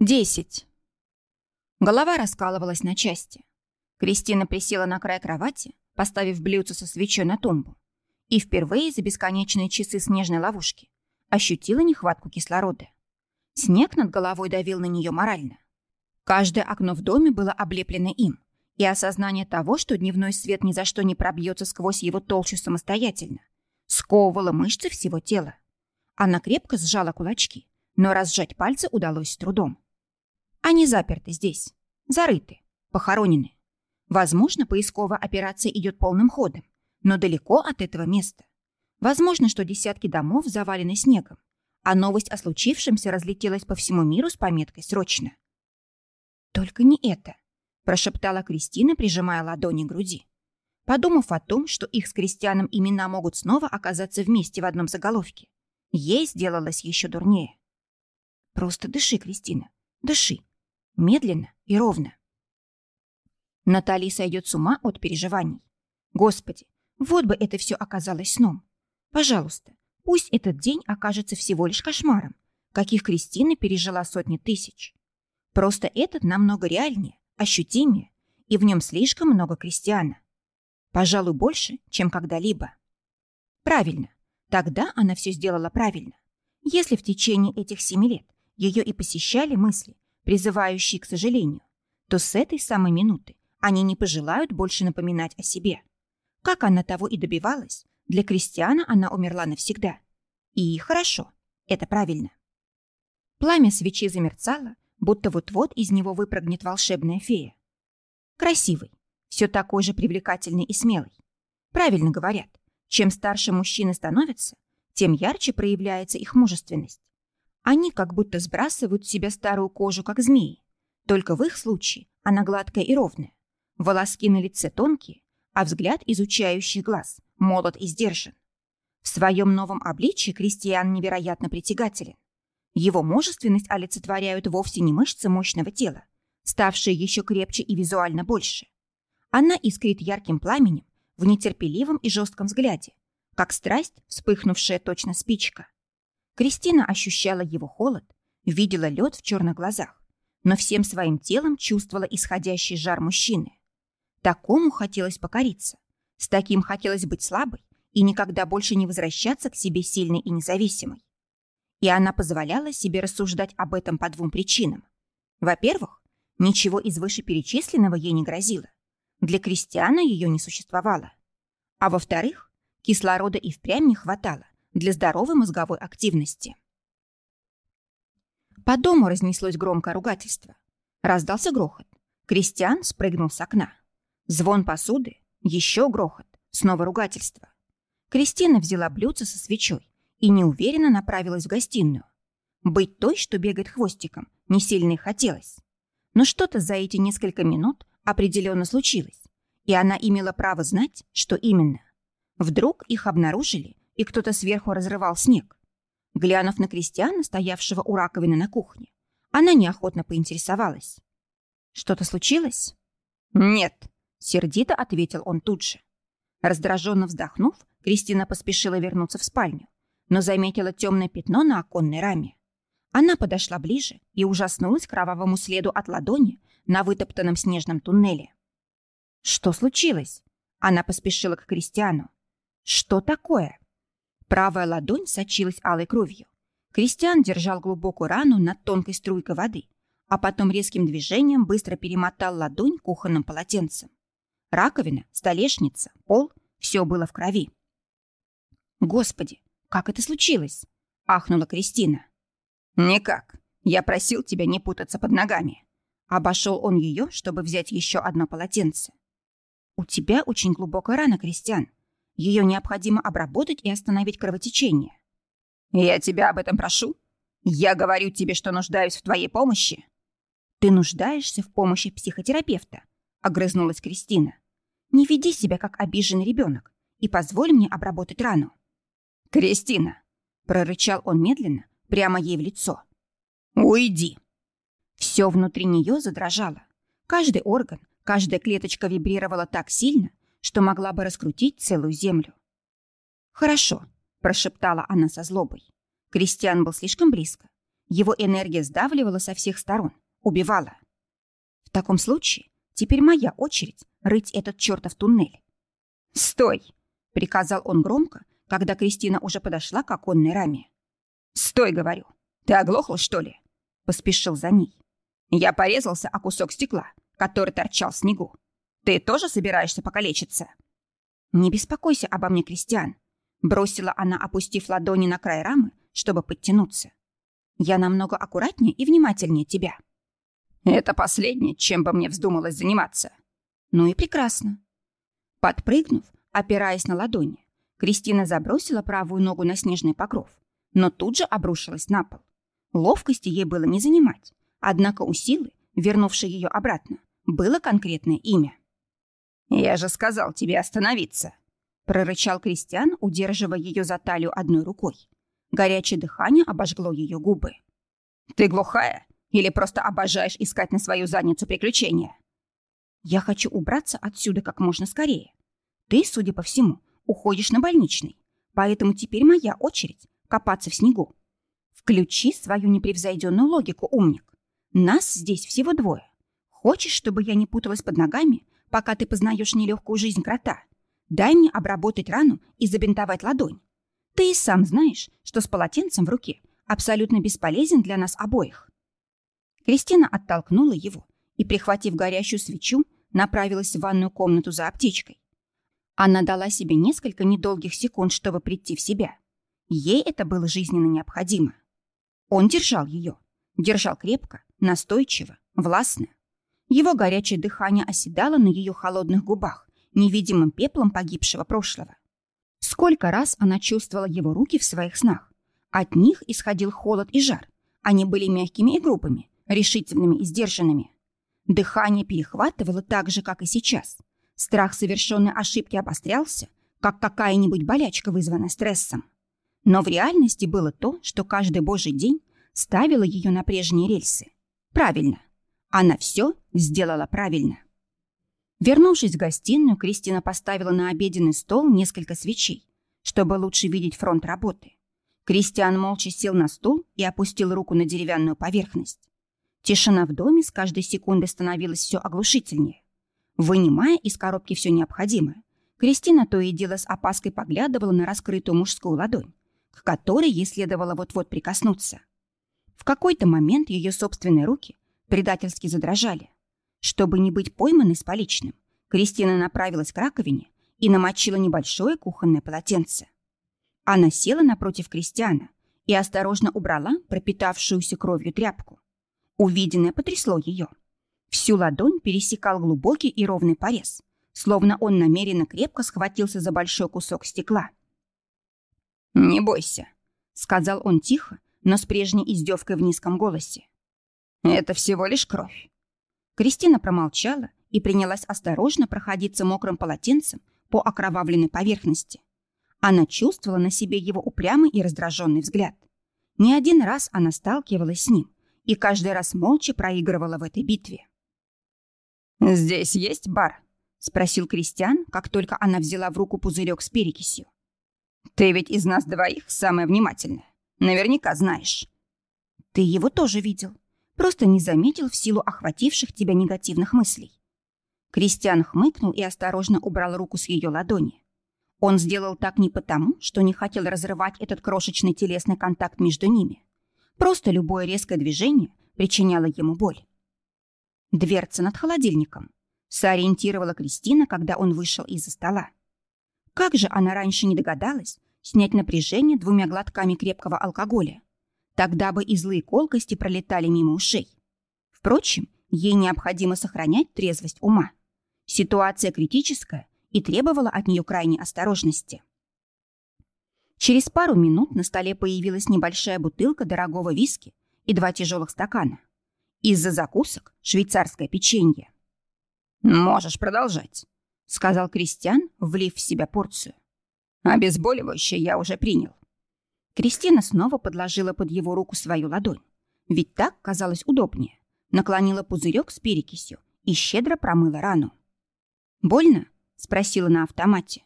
Десять. Голова раскалывалась на части. Кристина присела на край кровати, поставив блюдце со свечой на тумбу, и впервые за бесконечные часы снежной ловушки ощутила нехватку кислорода. Снег над головой давил на нее морально. Каждое окно в доме было облеплено им, и осознание того, что дневной свет ни за что не пробьется сквозь его толщу самостоятельно, сковывало мышцы всего тела. Она крепко сжала кулачки, но разжать пальцы удалось с трудом. Они заперты здесь, зарыты, похоронены. Возможно, поисковая операция идет полным ходом, но далеко от этого места. Возможно, что десятки домов завалены снегом, а новость о случившемся разлетелась по всему миру с пометкой «Срочно». «Только не это», – прошептала Кристина, прижимая ладони к груди. Подумав о том, что их с Кристианом имена могут снова оказаться вместе в одном заголовке, ей сделалось еще дурнее. «Просто дыши, Кристина, дыши. Медленно и ровно. Натали сойдет с ума от переживаний. Господи, вот бы это все оказалось сном. Пожалуйста, пусть этот день окажется всего лишь кошмаром, каких Кристина пережила сотни тысяч. Просто этот намного реальнее, ощутимее, и в нем слишком много крестьяна. Пожалуй, больше, чем когда-либо. Правильно. Тогда она все сделала правильно. Если в течение этих семи лет ее и посещали мысли, призывающие к сожалению, то с этой самой минуты они не пожелают больше напоминать о себе. Как она того и добивалась, для крестьяна она умерла навсегда. И хорошо, это правильно. Пламя свечи замерцало, будто вот-вот из него выпрыгнет волшебная фея. Красивый, все такой же привлекательный и смелый. Правильно говорят, чем старше мужчины становятся, тем ярче проявляется их мужественность. Они как будто сбрасывают с себя старую кожу, как змеи. Только в их случае она гладкая и ровная. Волоски на лице тонкие, а взгляд, изучающий глаз, молод и сдержан. В своем новом обличии Кристиан невероятно притягателен. Его мужественность олицетворяют вовсе не мышцы мощного тела, ставшие еще крепче и визуально больше. Она искрит ярким пламенем в нетерпеливом и жестком взгляде, как страсть, вспыхнувшая точно спичка. Кристина ощущала его холод, видела лед в черных глазах, но всем своим телом чувствовала исходящий жар мужчины. Такому хотелось покориться, с таким хотелось быть слабой и никогда больше не возвращаться к себе сильной и независимой. И она позволяла себе рассуждать об этом по двум причинам. Во-первых, ничего из вышеперечисленного ей не грозило. Для крестьяна ее не существовало. А во-вторых, кислорода и впрямь не хватало, для здоровой мозговой активности. По дому разнеслось громкое ругательство. Раздался грохот. Кристиан спрыгнул с окна. Звон посуды, еще грохот, снова ругательство. Кристина взяла блюдце со свечой и неуверенно направилась в гостиную. Быть той, что бегает хвостиком, не сильно и хотелось. Но что-то за эти несколько минут определенно случилось, и она имела право знать, что именно. Вдруг их обнаружили и кто-то сверху разрывал снег. Глянув на крестьяна, стоявшего у раковины на кухне, она неохотно поинтересовалась. «Что-то случилось?» «Нет», — сердито ответил он тут же. Раздраженно вздохнув, Кристина поспешила вернуться в спальню, но заметила темное пятно на оконной раме. Она подошла ближе и ужаснулась кровавому следу от ладони на вытоптанном снежном туннеле. «Что случилось?» Она поспешила к Кристиану. «Что такое?» Правая ладонь сочилась алой кровью. Кристиан держал глубокую рану над тонкой струйкой воды, а потом резким движением быстро перемотал ладонь кухонным полотенцем. Раковина, столешница, пол — все было в крови. «Господи, как это случилось?» — ахнула Кристина. «Никак. Я просил тебя не путаться под ногами». Обошел он ее, чтобы взять еще одно полотенце. «У тебя очень глубокая рана, Кристиан. Ее необходимо обработать и остановить кровотечение. Я тебя об этом прошу. Я говорю тебе, что нуждаюсь в твоей помощи. Ты нуждаешься в помощи психотерапевта, огрызнулась Кристина. Не веди себя как обиженный ребенок и позволь мне обработать рану. Кристина, прорычал он медленно, прямо ей в лицо. Уйди. Все внутри нее задрожало. Каждый орган, каждая клеточка вибрировала так сильно, что могла бы раскрутить целую землю. «Хорошо», — прошептала она со злобой. Кристиан был слишком близко. Его энергия сдавливала со всех сторон, убивала. В таком случае теперь моя очередь рыть этот чертов туннель. «Стой!» — приказал он громко, когда Кристина уже подошла к оконной раме. «Стой!» — говорю. «Ты оглохла, что ли?» — поспешил за ней. Я порезался о кусок стекла, который торчал в снегу. Ты тоже собираешься покалечиться?» «Не беспокойся обо мне, Кристиан», — бросила она, опустив ладони на край рамы, чтобы подтянуться. «Я намного аккуратнее и внимательнее тебя». «Это последнее, чем бы мне вздумалось заниматься». «Ну и прекрасно». Подпрыгнув, опираясь на ладони, Кристина забросила правую ногу на снежный покров, но тут же обрушилась на пол. Ловкости ей было не занимать, однако у силы, вернувшей ее обратно, было конкретное имя. «Я же сказал тебе остановиться!» прорычал Кристиан, удерживая ее за талию одной рукой. Горячее дыхание обожгло ее губы. «Ты глухая? Или просто обожаешь искать на свою задницу приключения?» «Я хочу убраться отсюда как можно скорее. Ты, судя по всему, уходишь на больничный, поэтому теперь моя очередь копаться в снегу. Включи свою непревзойденную логику, умник. Нас здесь всего двое. Хочешь, чтобы я не путалась под ногами, пока ты познаешь нелегкую жизнь крота? Дай мне обработать рану и забинтовать ладонь. Ты и сам знаешь, что с полотенцем в руке абсолютно бесполезен для нас обоих. Кристина оттолкнула его и, прихватив горящую свечу, направилась в ванную комнату за аптечкой. Она дала себе несколько недолгих секунд, чтобы прийти в себя. Ей это было жизненно необходимо. Он держал ее. Держал крепко, настойчиво, властно. Его горячее дыхание оседало на ее холодных губах, невидимым пеплом погибшего прошлого. Сколько раз она чувствовала его руки в своих снах. От них исходил холод и жар. Они были мягкими и грубыми, решительными и сдержанными. Дыхание перехватывало так же, как и сейчас. Страх совершенной ошибки обострялся, как какая-нибудь болячка, вызванная стрессом. Но в реальности было то, что каждый божий день ставило ее на прежние рельсы. Правильно. Она все сделала правильно. Вернувшись в гостиную, Кристина поставила на обеденный стол несколько свечей, чтобы лучше видеть фронт работы. Кристиан молча сел на стул и опустил руку на деревянную поверхность. Тишина в доме с каждой секундой становилась все оглушительнее. Вынимая из коробки все необходимое, Кристина то и дело с опаской поглядывала на раскрытую мужскую ладонь, к которой ей следовало вот-вот прикоснуться. В какой-то момент ее собственные руки предательски задрожали. Чтобы не быть пойманной с поличным, Кристина направилась к раковине и намочила небольшое кухонное полотенце. Она села напротив Кристиана и осторожно убрала пропитавшуюся кровью тряпку. Увиденное потрясло ее. Всю ладонь пересекал глубокий и ровный порез, словно он намеренно крепко схватился за большой кусок стекла. «Не бойся», — сказал он тихо, но с прежней издевкой в низком голосе. «Это всего лишь кровь. Кристина промолчала и принялась осторожно проходиться мокрым полотенцем по окровавленной поверхности. Она чувствовала на себе его упрямый и раздраженный взгляд. Не один раз она сталкивалась с ним и каждый раз молча проигрывала в этой битве. «Здесь есть бар?» — спросил Кристиан, как только она взяла в руку пузырек с перекисью. «Ты ведь из нас двоих самая внимательная. Наверняка знаешь». «Ты его тоже видел», Просто не заметил в силу охвативших тебя негативных мыслей. Кристиан хмыкнул и осторожно убрал руку с ее ладони. Он сделал так не потому, что не хотел разрывать этот крошечный телесный контакт между ними. Просто любое резкое движение причиняло ему боль. Дверца над холодильником. Сориентировала Кристина, когда он вышел из-за стола. Как же она раньше не догадалась снять напряжение двумя глотками крепкого алкоголя? Тогда бы и злые колкости пролетали мимо ушей. Впрочем, ей необходимо сохранять трезвость ума. Ситуация критическая и требовала от нее крайней осторожности. Через пару минут на столе появилась небольшая бутылка дорогого виски и два тяжелых стакана. Из-за закусок швейцарское печенье. «Можешь продолжать», — сказал Кристиан, влив в себя порцию. «Обезболивающее я уже принял. Кристина снова подложила под его руку свою ладонь. Ведь так казалось удобнее. Наклонила пузырек с перекисью и щедро промыла рану. «Больно?» — спросила на автомате.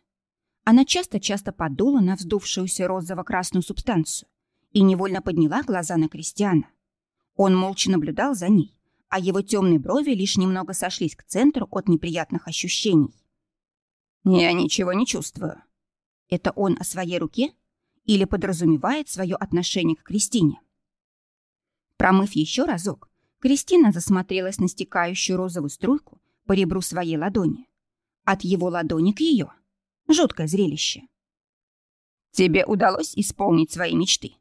Она часто-часто подула на вздувшуюся розово-красную субстанцию и невольно подняла глаза на Кристиана. Он молча наблюдал за ней, а его темные брови лишь немного сошлись к центру от неприятных ощущений. «Я ничего не чувствую». Это он о своей руке или подразумевает свое отношение к Кристине? Промыв еще разок, Кристина засмотрелась на стекающую розовую струйку по ребру своей ладони. От его ладони к ее. Жуткое зрелище. «Тебе удалось исполнить свои мечты?»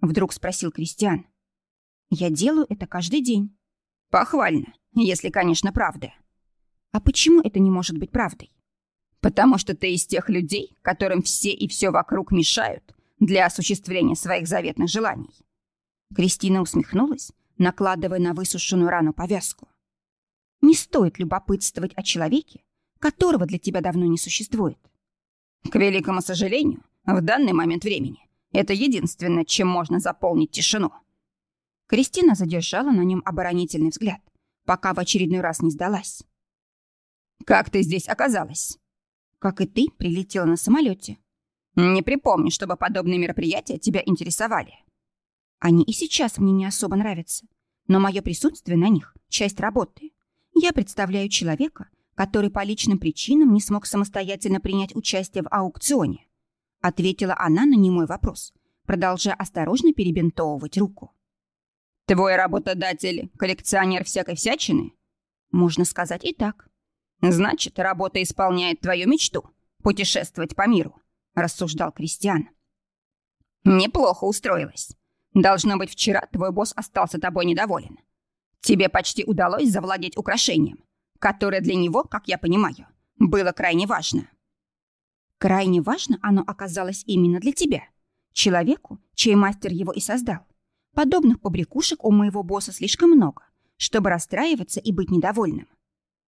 Вдруг спросил Кристиан. «Я делаю это каждый день». «Похвально, если, конечно, правда». «А почему это не может быть правдой?» «Потому что ты из тех людей, которым все и все вокруг мешают для осуществления своих заветных желаний». Кристина усмехнулась, накладывая на высушенную рану повязку. «Не стоит любопытствовать о человеке, которого для тебя давно не существует». «К великому сожалению, в данный момент времени это единственное, чем можно заполнить тишину». Кристина задержала на нем оборонительный взгляд, пока в очередной раз не сдалась. «Как ты здесь оказалась?» «Как и ты, прилетела на самолете». «Не припомню, чтобы подобные мероприятия тебя интересовали». «Они и сейчас мне не особо нравятся, но мое присутствие на них — часть работы. Я представляю человека, который по личным причинам не смог самостоятельно принять участие в аукционе. Ответила она на немой вопрос, продолжая осторожно перебинтовывать руку. «Твой работодатель — коллекционер всякой всячины?» «Можно сказать и так». «Значит, работа исполняет твою мечту — путешествовать по миру», — рассуждал Кристиан. «Неплохо устроилась. Должно быть, вчера твой босс остался тобой недоволен. Тебе почти удалось завладеть украшением, которое для него, как я понимаю, было крайне важно». Крайне важно оно оказалось именно для тебя, человеку, чей мастер его и создал. Подобных побрякушек у моего босса слишком много, чтобы расстраиваться и быть недовольным.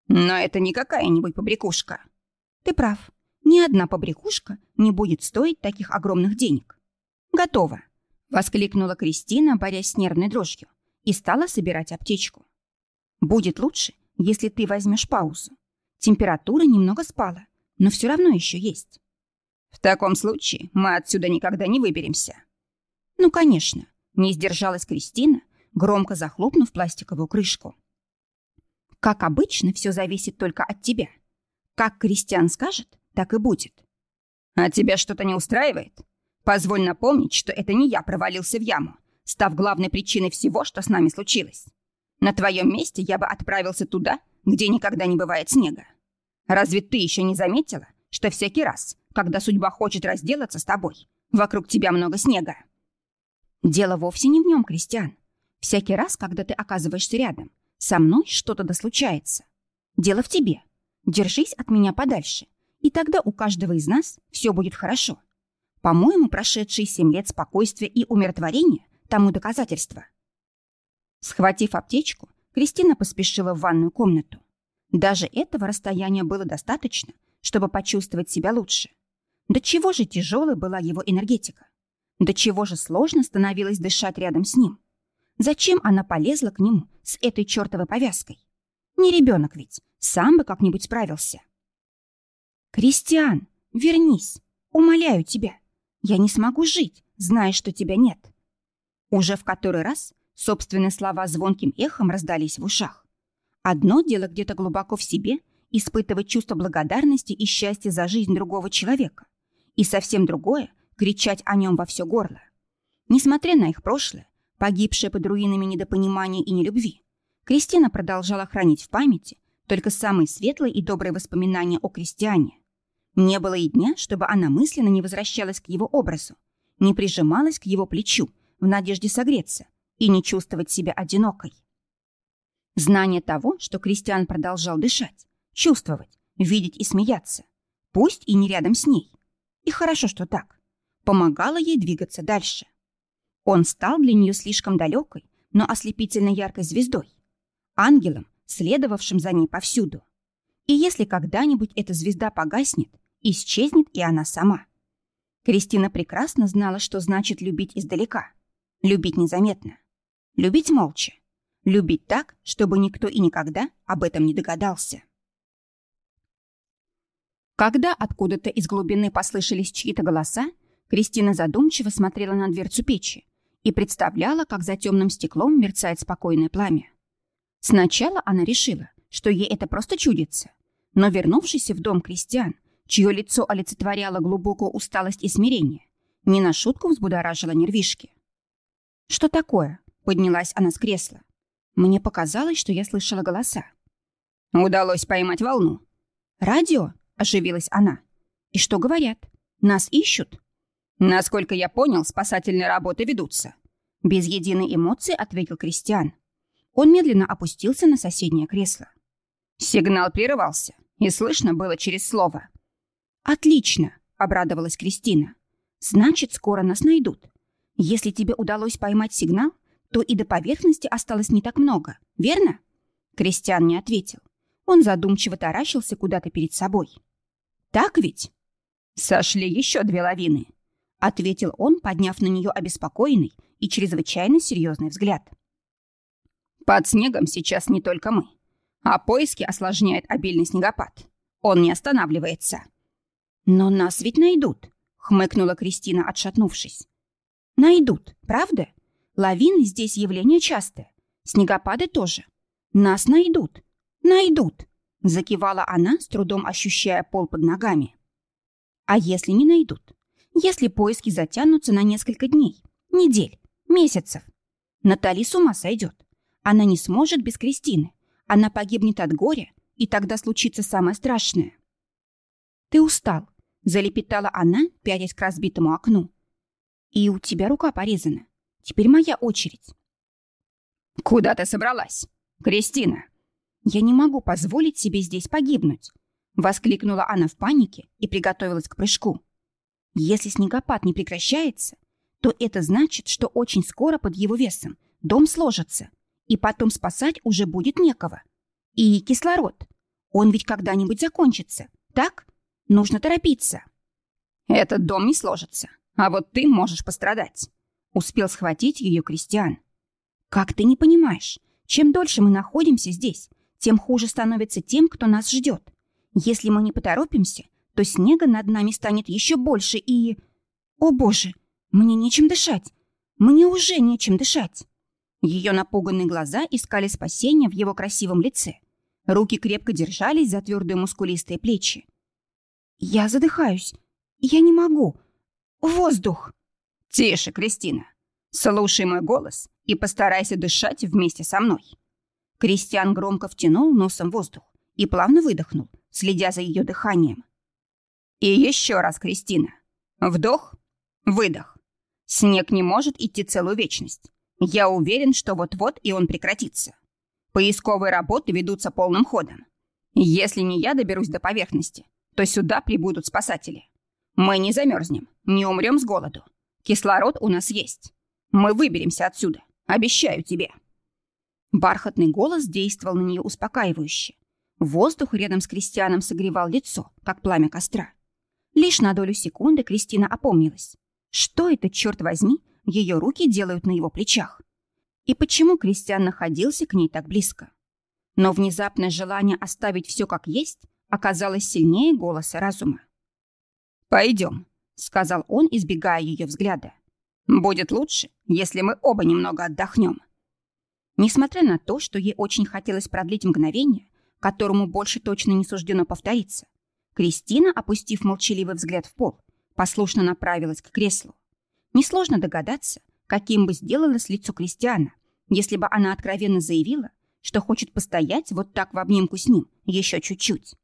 Но это не какая-нибудь побрякушка. Ты прав. Ни одна побрякушка не будет стоить таких огромных денег. Готово. Воскликнула Кристина, борясь с нервной дрожью, и стала собирать аптечку. Будет лучше, если ты возьмешь паузу. Температура немного спала, но все равно еще есть. В таком случае мы отсюда никогда не выберемся. Ну, конечно, не сдержалась Кристина, громко захлопнув пластиковую крышку. Как обычно, все зависит только от тебя. Как Кристиан скажет, так и будет. А тебя что-то не устраивает? Позволь напомнить, что это не я провалился в яму, став главной причиной всего, что с нами случилось. На твоем месте я бы отправился туда, где никогда не бывает снега. Разве ты еще не заметила, что всякий раз, когда судьба хочет разделаться с тобой, вокруг тебя много снега?» «Дело вовсе не в нем, Кристиан. Всякий раз, когда ты оказываешься рядом, со мной что-то да случается. Дело в тебе. Держись от меня подальше, и тогда у каждого из нас все будет хорошо. По-моему, прошедшие семь лет спокойствия и умиротворения тому доказательство». Схватив аптечку, Кристина поспешила в ванную комнату. Даже этого расстояния было достаточно, чтобы почувствовать себя лучше. До чего же тяжелой была его энергетика? До чего же сложно становилось дышать рядом с ним? Зачем она полезла к нему с этой чертовой повязкой? Не ребенок ведь, сам бы как-нибудь справился. «Кристиан, вернись! Умоляю тебя! Я не смогу жить, зная, что тебя нет!» Уже в который раз собственные слова звонким эхом раздались в ушах. Одно дело где-то глубоко в себе испытывать чувство благодарности и счастья за жизнь другого человека. И совсем другое — кричать о нем во все горло. Несмотря на их прошлое, погибшее под руинами недопонимания и нелюбви, Кристина продолжала хранить в памяти только самые светлые и добрые воспоминания о крестьяне. Не было и дня, чтобы она мысленно не возвращалась к его образу, не прижималась к его плечу в надежде согреться и не чувствовать себя одинокой. Знание того, что Кристиан продолжал дышать, чувствовать, видеть и смеяться, пусть и не рядом с ней. И хорошо, что так. Помогало ей двигаться дальше. Он стал для нее слишком далекой, но ослепительно яркой звездой. Ангелом, следовавшим за ней повсюду. И если когда-нибудь эта звезда погаснет, исчезнет и она сама. Кристина прекрасно знала, что значит любить издалека. Любить незаметно. Любить молча. Любить так, чтобы никто и никогда об этом не догадался. Когда откуда-то из глубины послышались чьи-то голоса, Кристина задумчиво смотрела на дверцу печи и представляла, как за темным стеклом мерцает спокойное пламя. Сначала она решила, что ей это просто чудится, но, вернувшись в дом крестьян, чье лицо олицетворяло глубокую усталость и смирение, не на шутку взбудоражила нервишки. «Что такое?» — поднялась она с кресла. Мне показалось, что я слышала голоса. «Удалось поймать волну». «Радио?» — оживилась она. «И что говорят? Нас ищут?» «Насколько я понял, спасательные работы ведутся», — без единой эмоции ответил Кристиан. Он медленно опустился на соседнее кресло. Сигнал прерывался, и слышно было через слово. «Отлично!» — обрадовалась Кристина. «Значит, скоро нас найдут. Если тебе удалось поймать сигнал, то и до поверхности осталось не так много, верно?» Кристиан не ответил. Он задумчиво таращился куда-то перед собой. «Так ведь?» «Сошли еще две лавины», — ответил он, подняв на нее обеспокоенный и чрезвычайно серьезный взгляд. «Под снегом сейчас не только мы, а поиски осложняет обильный снегопад. Он не останавливается». «Но нас ведь найдут», — хмыкнула Кристина, отшатнувшись. «Найдут, правда? Лавины здесь явление частое. Снегопады тоже. Нас найдут. Найдут», — закивала она, с трудом ощущая пол под ногами. «А если не найдут? Если поиски затянутся на несколько дней, недель, месяцев? Натали с ума сойдет. Она не сможет без Кристины. Она погибнет от горя, и тогда случится самое страшное. «Ты устал», — залепетала она, пятясь к разбитому окну. «И у тебя рука порезана. Теперь моя очередь». «Куда ты собралась? Кристина!» «Я не могу позволить себе здесь погибнуть», — воскликнула она в панике и приготовилась к прыжку. «Если снегопад не прекращается, то это значит, что очень скоро под его весом дом сложится, и потом спасать уже будет некого. И кислород. Он ведь когда-нибудь закончится, так? Нужно торопиться. Этот дом не сложится, а вот ты можешь пострадать. Успел схватить ее Кристиан. Как ты не понимаешь, чем дольше мы находимся здесь, тем хуже становится тем, кто нас ждет. Если мы не поторопимся, то снега над нами станет еще больше и... О боже, мне нечем дышать. Мне уже нечем дышать. Ее напуганные глаза искали спасения в его красивом лице. Руки крепко держались за твердые мускулистые плечи. «Я задыхаюсь. Я не могу. Воздух!» «Тише, Кристина. Слушай мой голос и постарайся дышать вместе со мной». Кристиан громко втянул носом воздух и плавно выдохнул, следя за ее дыханием. «И еще раз, Кристина. Вдох, выдох. Снег не может идти целую вечность. Я уверен, что вот-вот и он прекратится. Поисковые работы ведутся полным ходом. Если не я доберусь до поверхности, то сюда прибудут спасатели. Мы не замерзнем, не умрем с голоду. Кислород у нас есть. Мы выберемся отсюда, обещаю тебе». Бархатный голос действовал на нее успокаивающе. Воздух рядом с Кристианом согревал лицо, как пламя костра. Лишь на долю секунды Кристина опомнилась. Что это, черт возьми, ее руки делают на его плечах. И почему Кристиан находился к ней так близко? Но внезапное желание оставить все как есть оказалось сильнее голоса разума. «Пойдем», — сказал он, избегая ее взгляда. «Будет лучше, если мы оба немного отдохнем». Несмотря на то, что ей очень хотелось продлить мгновение, которому больше точно не суждено повториться, Кристина, опустив молчаливый взгляд в пол, послушно направилась к креслу. Несложно догадаться, каким бы сделалось лицо Кристиана, если бы она откровенно заявила, что хочет постоять вот так в обнимку с ним еще чуть-чуть.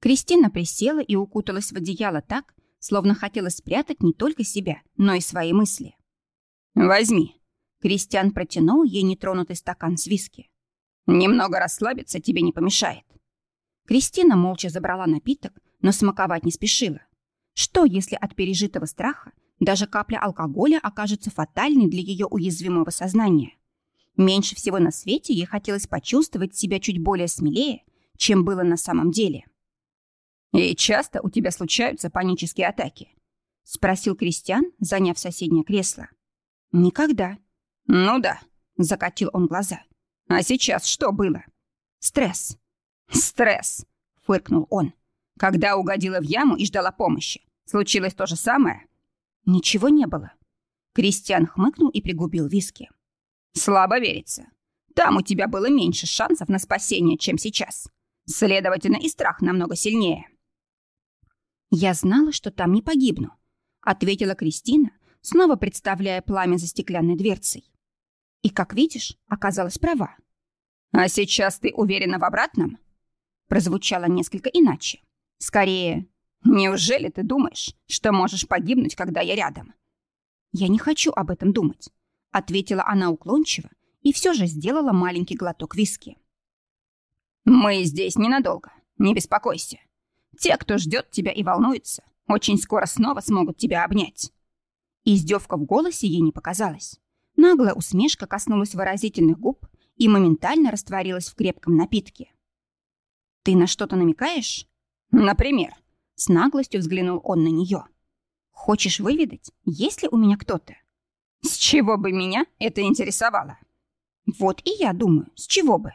Кристина присела и укуталась в одеяло так, словно хотела спрятать не только себя, но и свои мысли. «Возьми». Кристиан протянул ей нетронутый стакан с виски. «Немного расслабиться тебе не помешает». Кристина молча забрала напиток, но смаковать не спешила. Что, если от пережитого страха даже капля алкоголя окажется фатальной для ее уязвимого сознания. Меньше всего на свете ей хотелось почувствовать себя чуть более смелее, чем было на самом деле. «И часто у тебя случаются панические атаки?» — спросил Кристиан, заняв соседнее кресло. «Никогда». «Ну да», — закатил он глаза. «А сейчас что было?» «Стресс». «Стресс», — фыркнул он. «Когда угодила в яму и ждала помощи, случилось то же самое?» Ничего не было. Кристиан хмыкнул и пригубил виски. «Слабо верится. Там у тебя было меньше шансов на спасение, чем сейчас. Следовательно, и страх намного сильнее». «Я знала, что там не погибну», — ответила Кристина, снова представляя пламя за стеклянной дверцей. И, как видишь, оказалась права. «А сейчас ты уверена в обратном?» Прозвучало несколько иначе. Скорее, «Неужели ты думаешь, что можешь погибнуть, когда я рядом?» «Я не хочу об этом думать», — ответила она уклончиво и все же сделала маленький глоток виски. «Мы здесь ненадолго, не беспокойся. Те, кто ждет тебя и волнуется, очень скоро снова смогут тебя обнять». Издевка в голосе ей не показалась. Наглая усмешка коснулась выразительных губ и моментально растворилась в крепком напитке. «Ты на что-то намекаешь?» «Например?» С наглостью взглянул он на нее. Хочешь выведать, есть ли у меня кто-то? С чего бы меня это интересовало? Вот и я думаю, с чего бы?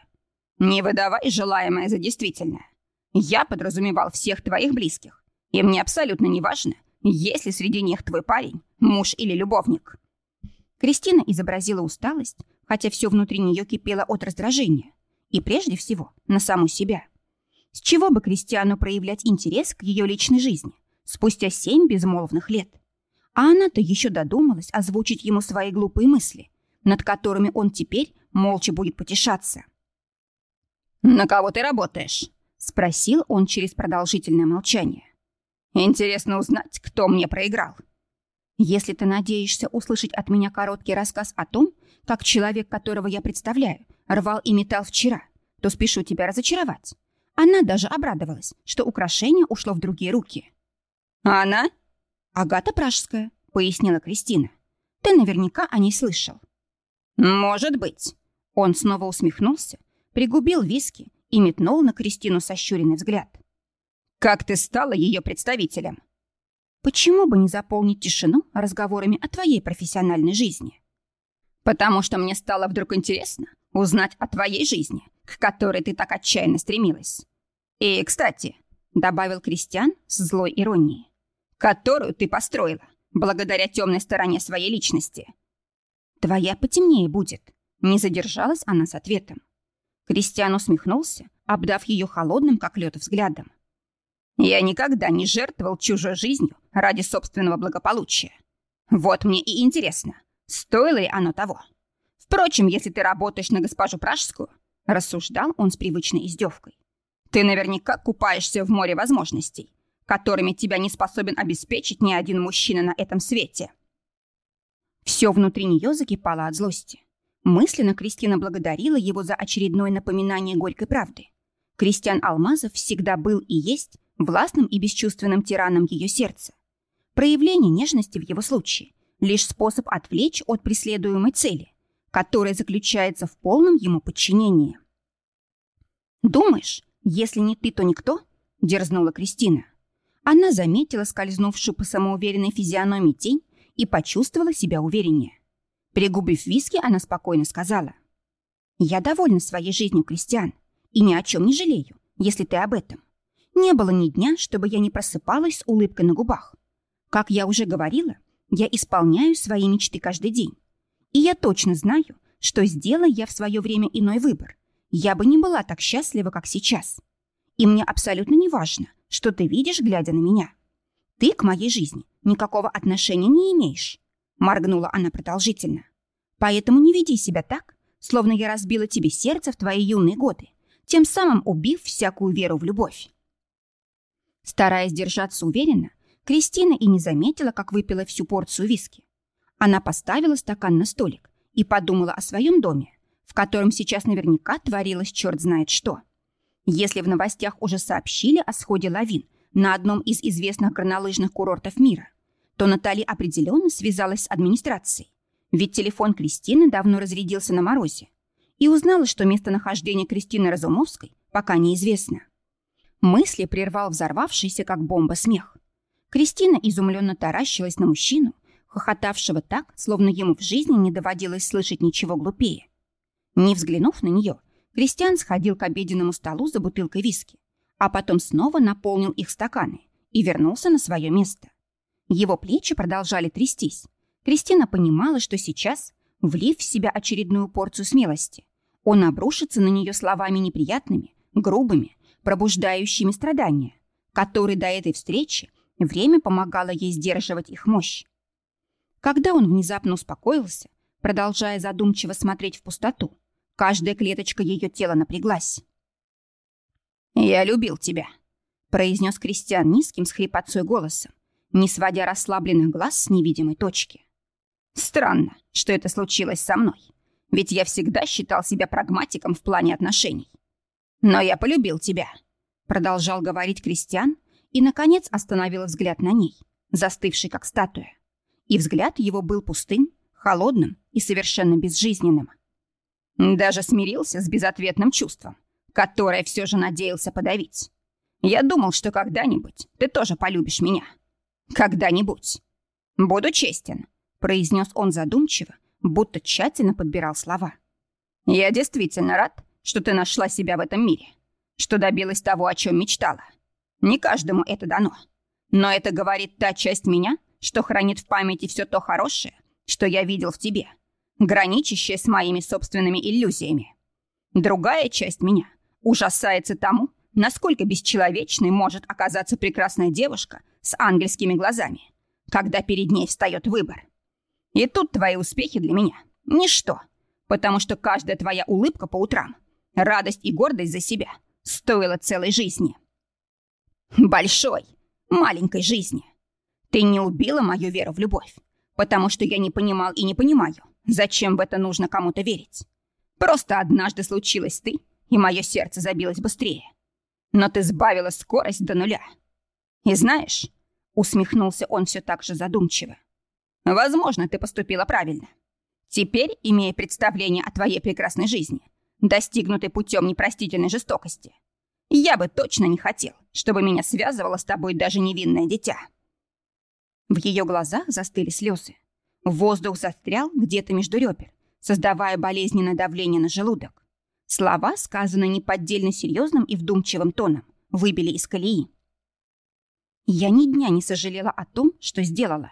Не выдавай желаемое за действительное. Я подразумевал всех твоих близких, и мне абсолютно не важно, есть ли среди них твой парень, муж или любовник. Кристина изобразила усталость, хотя все внутри нее кипело от раздражения. И прежде всего на саму себя. С чего бы Кристиану проявлять интерес к ее личной жизни? спустя семь безмолвных лет. А она-то еще додумалась озвучить ему свои глупые мысли, над которыми он теперь молча будет потешаться. «На кого ты работаешь?» — спросил он через продолжительное молчание. «Интересно узнать, кто мне проиграл». «Если ты надеешься услышать от меня короткий рассказ о том, как человек, которого я представляю, рвал и метал вчера, то спешу тебя разочаровать». Она даже обрадовалась, что украшение ушло в другие руки. «А она?» «Агата Пражская», — пояснила Кристина. «Ты наверняка о ней слышал». «Может быть». Он снова усмехнулся, пригубил виски и метнул на Кристину сощуренный взгляд. «Как ты стала ее представителем?» «Почему бы не заполнить тишину разговорами о твоей профессиональной жизни?» «Потому что мне стало вдруг интересно узнать о твоей жизни, к которой ты так отчаянно стремилась. И, кстати, — добавил Кристиан с злой иронией, которую ты построила благодаря темной стороне своей личности. Твоя потемнее будет. Не задержалась она с ответом. Кристиан усмехнулся, обдав ее холодным, как лед, взглядом. Я никогда не жертвовал чужой жизнью ради собственного благополучия. Вот мне и интересно, стоило ли оно того. Впрочем, если ты работаешь на госпожу Пражскую, рассуждал он с привычной издевкой, ты наверняка купаешься в море возможностей которыми тебя не способен обеспечить ни один мужчина на этом свете. Все внутри нее закипало от злости. Мысленно Кристина благодарила его за очередное напоминание горькой правды. Кристиан Алмазов всегда был и есть властным и бесчувственным тираном ее сердца. Проявление нежности в его случае – лишь способ отвлечь от преследуемой цели, которая заключается в полном ему подчинении. «Думаешь, если не ты, то никто?» – дерзнула Кристина. Она заметила скользнувшую по самоуверенной физиономии тень и почувствовала себя увереннее. Пригубив виски, она спокойно сказала. «Я довольна своей жизнью, Кристиан, и ни о чем не жалею, если ты об этом. Не было ни дня, чтобы я не просыпалась с улыбкой на губах. Как я уже говорила, я исполняю свои мечты каждый день. И я точно знаю, что сделая я в свое время иной выбор, я бы не была так счастлива, как сейчас. И мне абсолютно не важно, что ты видишь, глядя на меня. Ты к моей жизни никакого отношения не имеешь. Моргнула она продолжительно. Поэтому не веди себя так, словно я разбила тебе сердце в твои юные годы, тем самым убив всякую веру в любовь. Стараясь держаться уверенно, Кристина и не заметила, как выпила всю порцию виски. Она поставила стакан на столик и подумала о своем доме, в котором сейчас наверняка творилось черт знает что. Если в новостях уже сообщили о сходе лавин на одном из известных горнолыжных курортов мира, то Натали определенно связалась с администрацией, ведь телефон Кристины давно разрядился на морозе, и узнала, что местонахождение Кристины Разумовской пока неизвестно. Мысли прервал взорвавшийся, как бомба, смех. Кристина изумленно таращилась на мужчину, хохотавшего так, словно ему в жизни не доводилось слышать ничего глупее. Не взглянув на нее, Кристиан сходил к обеденному столу за бутылкой виски, а потом снова наполнил их стаканы и вернулся на свое место. Его плечи продолжали трястись. Кристина понимала, что сейчас, влив в себя очередную порцию смелости, он обрушится на нее словами неприятными, грубыми, пробуждающими страдания, которые до этой встречи время помогало ей сдерживать их мощь. Когда он внезапно успокоился, продолжая задумчиво смотреть в пустоту, каждая клеточка ее тела напряглась. «Я любил тебя», — произнес Кристиан низким с хрипотцой голосом, не сводя расслабленных глаз с невидимой точки. «Странно, что это случилось со мной, ведь я всегда считал себя прагматиком в плане отношений. Но я полюбил тебя», — продолжал говорить Кристиан и, наконец, остановил взгляд на ней, застывший как статуя. И взгляд его был пустым, холодным и совершенно безжизненным. Даже смирился с безответным чувством, которое все же надеялся подавить. Я думал, что когда-нибудь ты тоже полюбишь меня. Когда-нибудь. Буду честен, произнес он задумчиво, будто тщательно подбирал слова. Я действительно рад, что ты нашла себя в этом мире, что добилась того, о чем мечтала. Не каждому это дано. Но это говорит та часть меня, что хранит в памяти все то хорошее, что я видел в тебе, граничащее с моими собственными иллюзиями. Другая часть меня ужасается тому, насколько бесчеловечной может оказаться прекрасная девушка с ангельскими глазами, когда перед ней встает выбор. И тут твои успехи для меня — ничто, потому что каждая твоя улыбка по утрам, радость и гордость за себя стоила целой жизни. Большой, маленькой жизни. Ты не убила мою веру в любовь, потому что я не понимал и не понимаю, зачем в это нужно кому-то верить. Просто однажды случилось ты, и мое сердце забилось быстрее. Но ты сбавила скорость до нуля. И знаешь, усмехнулся он все так же задумчиво. Возможно, ты поступила правильно. Теперь, имея представление о твоей прекрасной жизни, достигнутой путем непростительной жестокости, я бы точно не хотел, чтобы меня связывало с тобой даже невинное дитя. В ее глазах застыли слезы. Воздух застрял где-то между ребер, создавая болезненное давление на желудок. Слова, сказанные неподдельно серьезным и вдумчивым тоном, выбили из колеи. Я ни дня не сожалела о том, что сделала.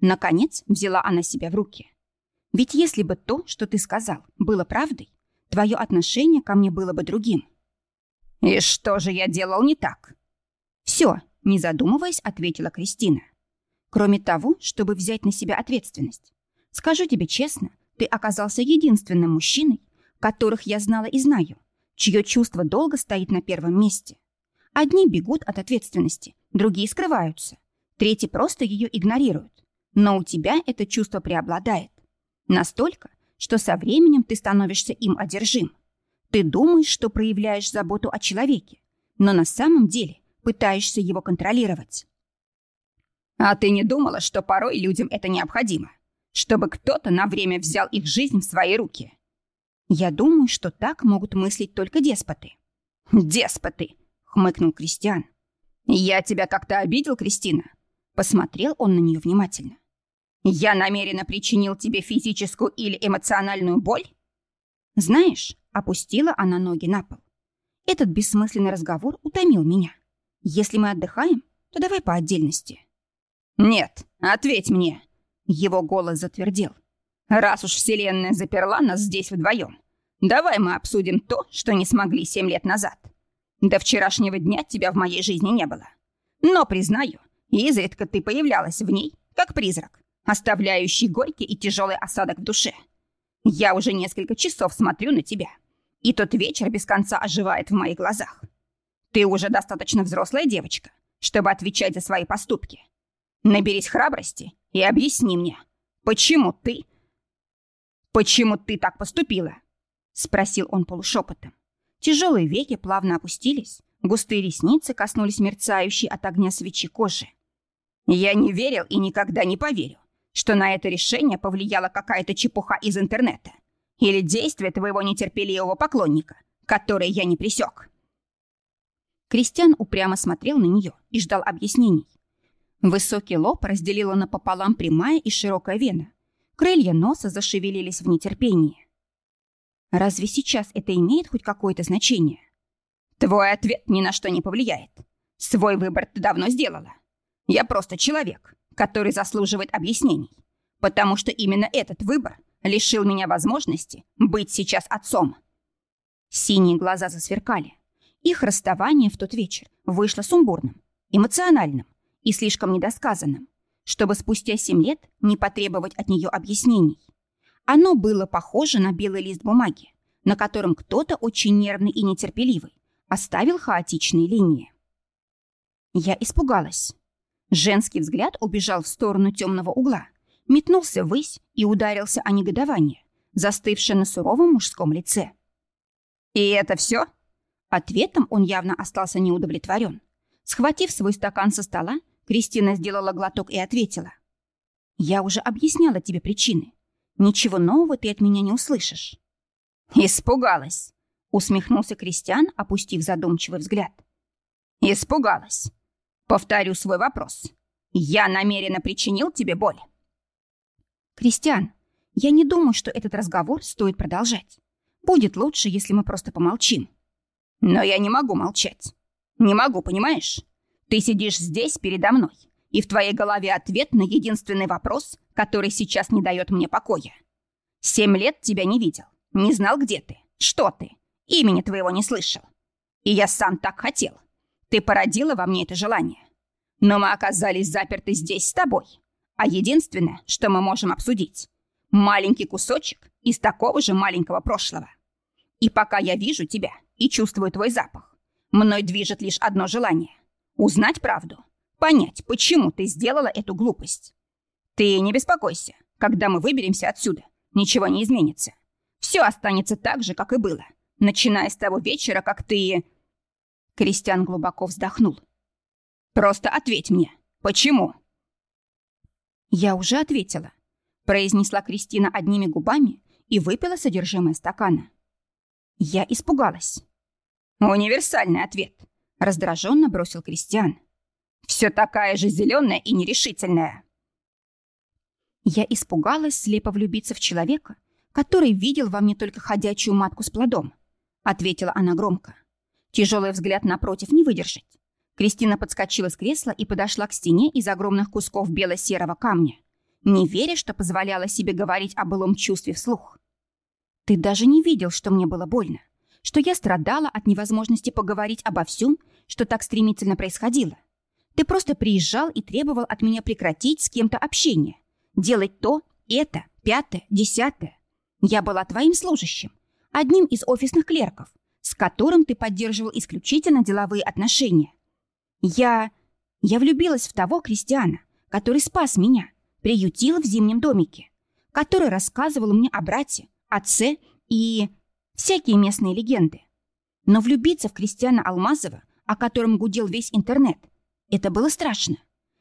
Наконец взяла она себя в руки. Ведь если бы то, что ты сказал, было правдой, твое отношение ко мне было бы другим. «И что же я делал не так?» «Все», — не задумываясь, ответила Кристина. «Кроме того, чтобы взять на себя ответственность. Скажу тебе честно, ты оказался единственным мужчиной, которых я знала и знаю, чье чувство долго стоит на первом месте. Одни бегут от ответственности, другие скрываются, третьи просто ее игнорируют. Но у тебя это чувство преобладает. Настолько, что со временем ты становишься им одержим. Ты думаешь, что проявляешь заботу о человеке, но на самом деле пытаешься его контролировать. А ты не думала, что порой людям это необходимо? Чтобы кто-то на время взял их жизнь в свои руки? Я думаю, что так могут мыслить только деспоты. Деспоты, хмыкнул Кристиан. Я тебя как-то обидел, Кристина? Посмотрел он на нее внимательно. Я намеренно причинил тебе физическую или эмоциональную боль? Знаешь, опустила она ноги на пол. Этот бессмысленный разговор утомил меня. Если мы отдыхаем, то давай по отдельности. Нет, ответь мне. Его голос затвердел. Раз уж Вселенная заперла нас здесь вдвоем, давай мы обсудим то, что не смогли семь лет назад. До вчерашнего дня тебя в моей жизни не было. Но, признаю, изредка ты появлялась в ней, как призрак, оставляющий горький и тяжелый осадок в душе. Я уже несколько часов смотрю на тебя, и тот вечер без конца оживает в моих глазах. Ты уже достаточно взрослая девочка, чтобы отвечать за свои поступки. Наберись храбрости и объясни мне, почему ты... Почему ты так поступила? Спросил он полушепотом. Тяжелые веки плавно опустились, густые ресницы коснулись мерцающей от огня свечи кожи. Я не верил и никогда не поверю, что на это решение повлияла какая-то чепуха из интернета или действие твоего нетерпеливого поклонника, который я не присек. Кристиан упрямо смотрел на нее и ждал объяснений. Высокий лоб разделила напополам прямая и широкая вена. Крылья носа зашевелились в нетерпении. Разве сейчас это имеет хоть какое-то значение? Твой ответ ни на что не повлияет. Свой выбор ты давно сделала. Я просто человек, который заслуживает объяснений. потому что именно этот выбор лишил меня возможности быть сейчас отцом. Синие глаза засверкали. Их расставание в тот вечер вышло сумбурным, эмоциональным и слишком недосказанным, чтобы спустя семь лет не потребовать от нее объяснений. Оно было похоже на белый лист бумаги, на котором кто-то очень нервный и нетерпеливый оставил хаотичные линии. Я испугалась. Женский взгляд убежал в сторону темного угла, метнулся ввысь и ударился о негодование, застывшее на суровом мужском лице. «И это все?» Ответом он явно остался неудовлетворен. Схватив свой стакан со стола, Кристина сделала глоток и ответила. «Я уже объясняла тебе причины. Ничего нового ты от меня не услышишь». «Испугалась», — усмехнулся Кристиан, опустив задумчивый взгляд. «Испугалась. Повторю свой вопрос. Я намеренно причинил тебе боль?» «Кристиан, я не думаю, что этот разговор стоит продолжать. Будет лучше, если мы просто помолчим». «Но я не могу молчать. Не могу, понимаешь? Ты сидишь здесь передо мной, и в твоей голове ответ на единственный вопрос, который сейчас не дает мне покоя. Семь лет тебя не видел, не знал, где ты, что ты, имени твоего не слышал. И я сам так хотел. Ты породила во мне это желание. Но мы оказались заперты здесь с тобой, а единственное, что мы можем обсудить, маленький кусочек из такого же маленького прошлого. И пока я вижу тебя и чувствую твой запах, мной движет лишь одно желание — узнать правду, понять, почему ты сделала эту глупость. Ты не беспокойся, когда мы выберемся отсюда, ничего не изменится. Все останется так же, как и было, начиная с того вечера, как ты...» Кристиан глубоко вздохнул. «Просто ответь мне, почему?» «Я уже ответила», — произнесла Кристина одними губами и выпила содержимое стакана. Я испугалась. «Универсальный ответ», — раздраженно бросил Кристиан. «Все такая же зеленая и нерешительная». Я испугалась слепо влюбиться в человека, который видел во мне только ходячую матку с плодом, ответила она громко. Тяжелый взгляд напротив не выдержать. Кристина подскочила с кресла и подошла к стене из огромных кусков бело-серого камня, не веря, что позволяла себе говорить о былом чувстве вслух. «Ты даже не видел, что мне было больно, что я страдала от невозможности поговорить обо всем, что так стремительно происходило. Ты просто приезжал и требовал от меня прекратить с кем-то общение, делать то, это, пятое, десятое. Я была твоим служащим, одним из офисных клерков, с которым ты поддерживал исключительно деловые отношения. Я... я влюбилась в того крестьяна, который спас меня, приютил в зимнем домике, который рассказывал мне о брате, отце и... всякие местные легенды. Но влюбиться в крестьяна Алмазова, о котором гудел весь интернет, это было страшно.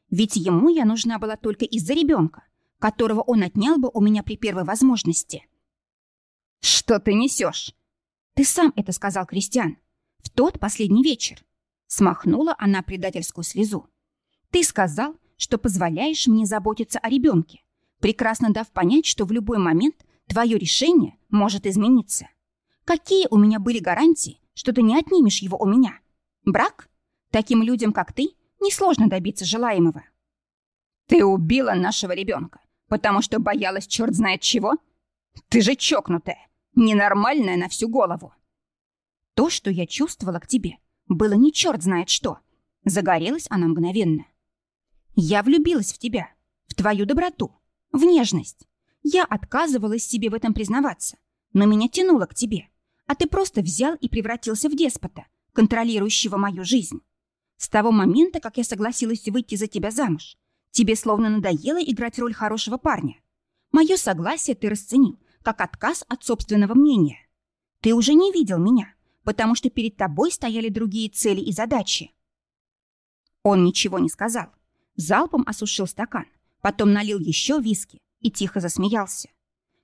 Ведь ему я нужна была только из-за ребенка, которого он отнял бы у меня при первой возможности. «Что ты несешь?» «Ты сам это сказал, Кристиан, в тот последний вечер. Смахнула она предательскую слезу. «Ты сказал, что позволяешь мне заботиться о ребенке, прекрасно дав понять, что в любой момент твое решение может измениться. Какие у меня были гарантии, что ты не отнимешь его у меня? Брак? Таким людям, как ты, несложно добиться желаемого». «Ты убила нашего ребенка, потому что боялась черт знает чего? Ты же чокнутая, ненормальная на всю голову». «То, что я чувствовала к тебе, было не черт знает что. Загорелась она мгновенно. Я влюбилась в тебя, в твою доброту, в нежность. Я отказывалась себе в этом признаваться, но меня тянуло к тебе, а ты просто взял и превратился в деспота, контролирующего мою жизнь. С того момента, как я согласилась выйти за тебя замуж, тебе словно надоело играть роль хорошего парня. Мое согласие ты расценил как отказ от собственного мнения. Ты уже не видел меня, потому что перед тобой стояли другие цели и задачи. Он ничего не сказал. Залпом осушил стакан, потом налил еще виски и тихо засмеялся.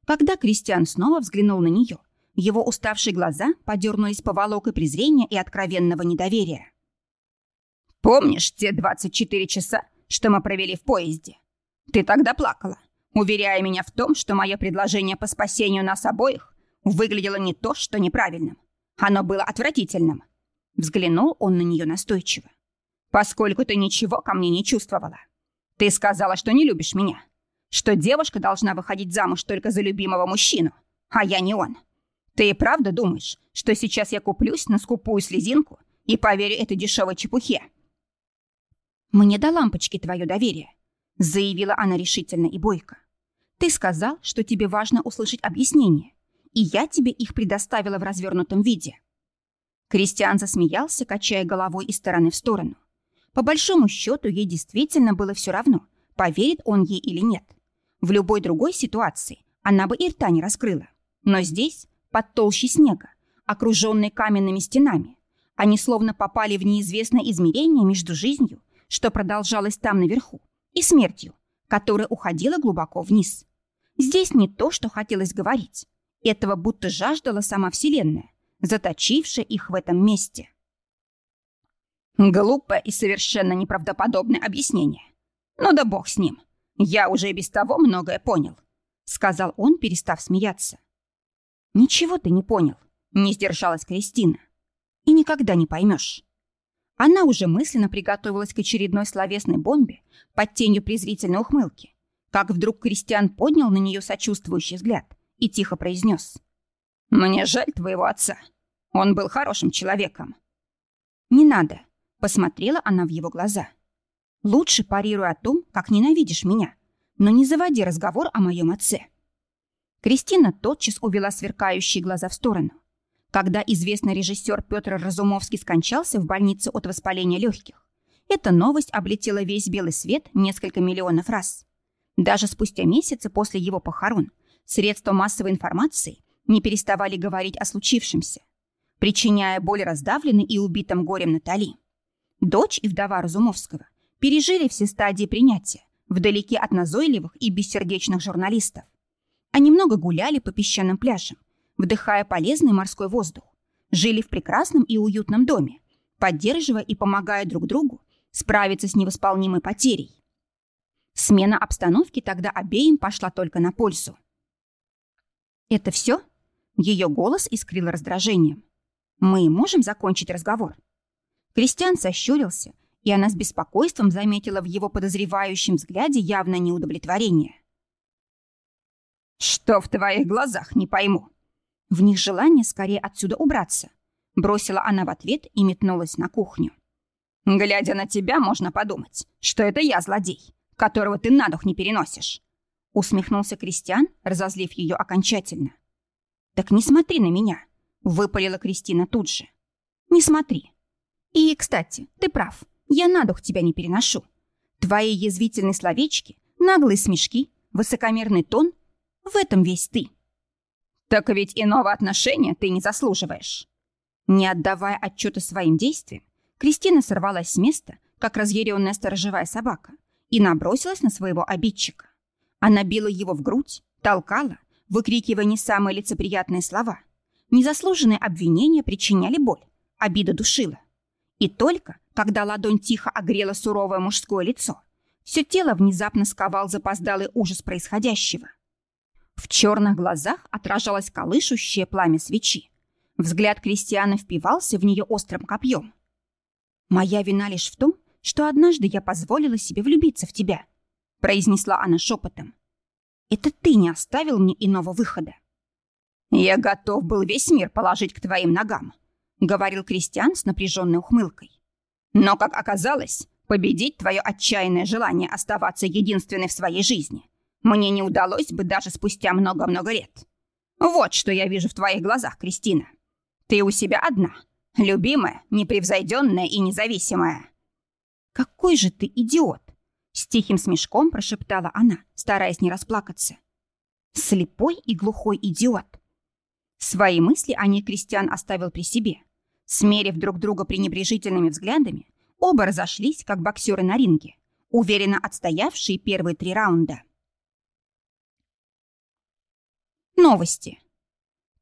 Когда Кристиан снова взглянул на нее, его уставшие глаза подернулись поволокой презрения и откровенного недоверия. «Помнишь те 24 часа, что мы провели в поезде? Ты тогда плакала, уверяя меня в том, что мое предложение по спасению нас обоих выглядело не то, что неправильным, оно было отвратительным. Взглянул он на нее настойчиво. Поскольку ты ничего ко мне не чувствовала. Ты сказала, что не любишь меня. что девушка должна выходить замуж только за любимого мужчину, а я не он. Ты и правда думаешь, что сейчас я куплюсь на скупую слезинку и поверю этой дешевой чепухе?» «Мне до лампочки твое доверие», — заявила она решительно и бойко. «Ты сказал, что тебе важно услышать объяснение, и я тебе их предоставила в развернутом виде». Кристиан засмеялся, качая головой из стороны в сторону. По большому счету, ей действительно было все равно, поверит он ей или нет. В любой другой ситуации она бы и рта не раскрыла. Но здесь, под толщей снега, окруженные каменными стенами, они словно попали в неизвестное измерение между жизнью, что продолжалось там наверху, и смертью, которая уходила глубоко вниз. Здесь не то, что хотелось говорить. Этого будто жаждала сама Вселенная, заточившая их в этом месте. Глупое и совершенно неправдоподобное объяснение. Ну да бог с ним. Я уже и без того многое понял, сказал он, перестав смеяться. Ничего ты не понял, не сдержалась Кристина. И никогда не поймешь. Она уже мысленно приготовилась к очередной словесной бомбе под тенью презрительной ухмылки, как вдруг Кристиан поднял на нее сочувствующий взгляд и тихо произнес. «Мне жаль твоего отца. Он был хорошим человеком». «Не надо», — посмотрела она в его глаза. «Лучше парируй о том, как ненавидишь меня, но не заводи разговор о моем отце». Кристина тотчас увела сверкающие глаза в сторону. Когда известный режиссер Петр Разумовский скончался в больнице от воспаления легких, эта новость облетела весь белый свет несколько миллионов раз. Даже спустя месяцы после его похорон средства массовой информации не переставали говорить о случившемся причиняя боль раздавленной и убитым горем Натали. Дочь и вдова Разумовского пережили все стадии принятия, вдалеке от назойливых и бессердечных журналистов. Они много гуляли по песчаным пляжам, вдыхая полезный морской воздух, жили в прекрасном и уютном доме, поддерживая и помогая друг другу справиться с невосполнимой потерей. Смена обстановки тогда обеим пошла только на пользу. «Это все?» Ее голос искрил раздражением. Мы можем закончить разговор?» Кристиан сощурился, и она с беспокойством заметила в его подозревающем взгляде явное неудовлетворение. «Что в твоих глазах, не пойму?» В них желание скорее отсюда убраться. Бросила она в ответ и метнулась на кухню. «Глядя на тебя, можно подумать, что это я злодей, которого ты на дух не переносишь». Усмехнулся Кристиан, разозлив ее окончательно. «Так не смотри на меня. Выпалила Кристина тут же. «Не смотри. И, кстати, ты прав. Я на дух тебя не переношу. Твои язвительные словечки, наглые смешки, высокомерный тон — в этом весь ты». «Так ведь иного отношения ты не заслуживаешь». Не отдавая отчета своим действиям, Кристина сорвалась с места, как разъяренная сторожевая собака, и набросилась на своего обидчика. Она била его в грудь, толкала, выкрикивая не самые лицеприятные слова — Незаслуженные обвинения причиняли боль, обида душила. И только, когда ладонь тихо огрела суровое мужское лицо, все тело внезапно сковал запоздалый ужас происходящего. В черных глазах отражалось колышущее пламя свечи. Взгляд Кристиана впивался в нее острым копьем. «Моя вина лишь в том, что однажды я позволила себе влюбиться в тебя», произнесла она шепотом. «Это ты не оставил мне иного выхода». «Я готов был весь мир положить к твоим ногам», — говорил Кристиан с напряженной ухмылкой. «Но, как оказалось, победить твое отчаянное желание оставаться единственной в своей жизни мне не удалось бы даже спустя много-много лет. Вот что я вижу в твоих глазах, Кристина. Ты у себя одна, любимая, непревзойденная и независимая». «Какой же ты идиот!» — с тихим смешком прошептала она, стараясь не расплакаться. «Слепой и глухой идиот!» Свои мысли о ней Кристиан оставил при себе. Смерив друг друга пренебрежительными взглядами, оба разошлись, как боксеры на ринге, уверенно отстоявшие первые три раунда. Новости.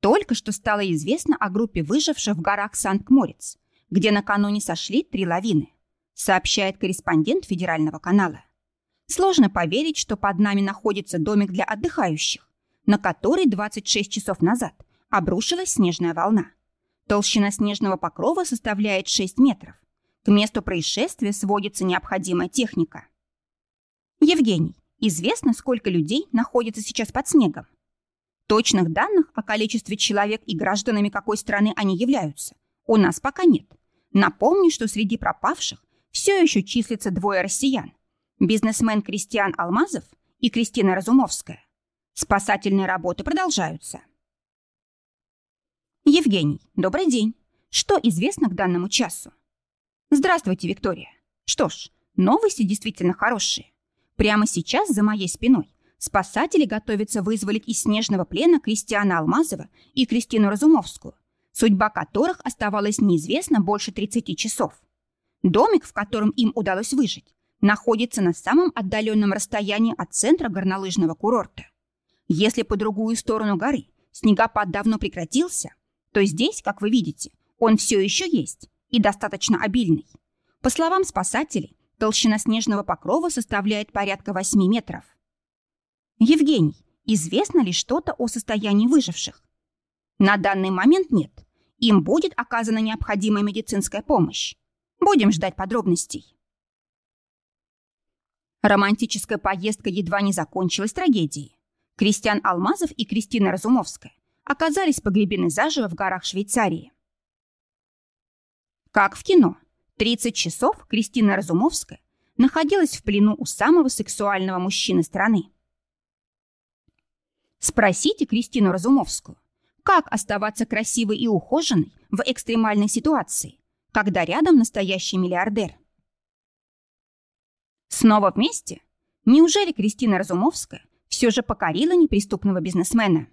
Только что стало известно о группе выживших в горах Санкт-Морец, где накануне сошли три лавины, сообщает корреспондент федерального канала. Сложно поверить, что под нами находится домик для отдыхающих, на который 26 часов назад – обрушилась снежная волна. Толщина снежного покрова составляет 6 метров. К месту происшествия сводится необходимая техника. «Евгений, известно, сколько людей находится сейчас под снегом? Точных данных о количестве человек и гражданами какой страны они являются у нас пока нет. Напомню, что среди пропавших все еще числится двое россиян. Бизнесмен Кристиан Алмазов и Кристина Разумовская. Спасательные работы продолжаются. Евгений, добрый день. Что известно к данному часу? Здравствуйте, Виктория. Что ж, новости действительно хорошие. Прямо сейчас за моей спиной спасатели готовятся вызволить из снежного плена Кристиана Алмазова и Кристину Разумовскую, судьба которых оставалась неизвестна больше 30 часов. Домик, в котором им удалось выжить, находится на самом отдаленном расстоянии от центра горнолыжного курорта. Если по другую сторону горы снегопад давно прекратился, то здесь, как вы видите, он все еще есть и достаточно обильный. По словам спасателей, толщина снежного покрова составляет порядка 8 метров. Евгений, известно ли что-то о состоянии выживших? На данный момент нет. Им будет оказана необходимая медицинская помощь. Будем ждать подробностей. Романтическая поездка едва не закончилась трагедией. Кристиан Алмазов и Кристина Разумовская оказались погребены заживо в горах Швейцарии. Как в кино, 30 часов Кристина Разумовская находилась в плену у самого сексуального мужчины страны. Спросите Кристину Разумовскую, как оставаться красивой и ухоженной в экстремальной ситуации, когда рядом настоящий миллиардер? Снова вместе? Неужели Кристина Разумовская все же покорила неприступного бизнесмена?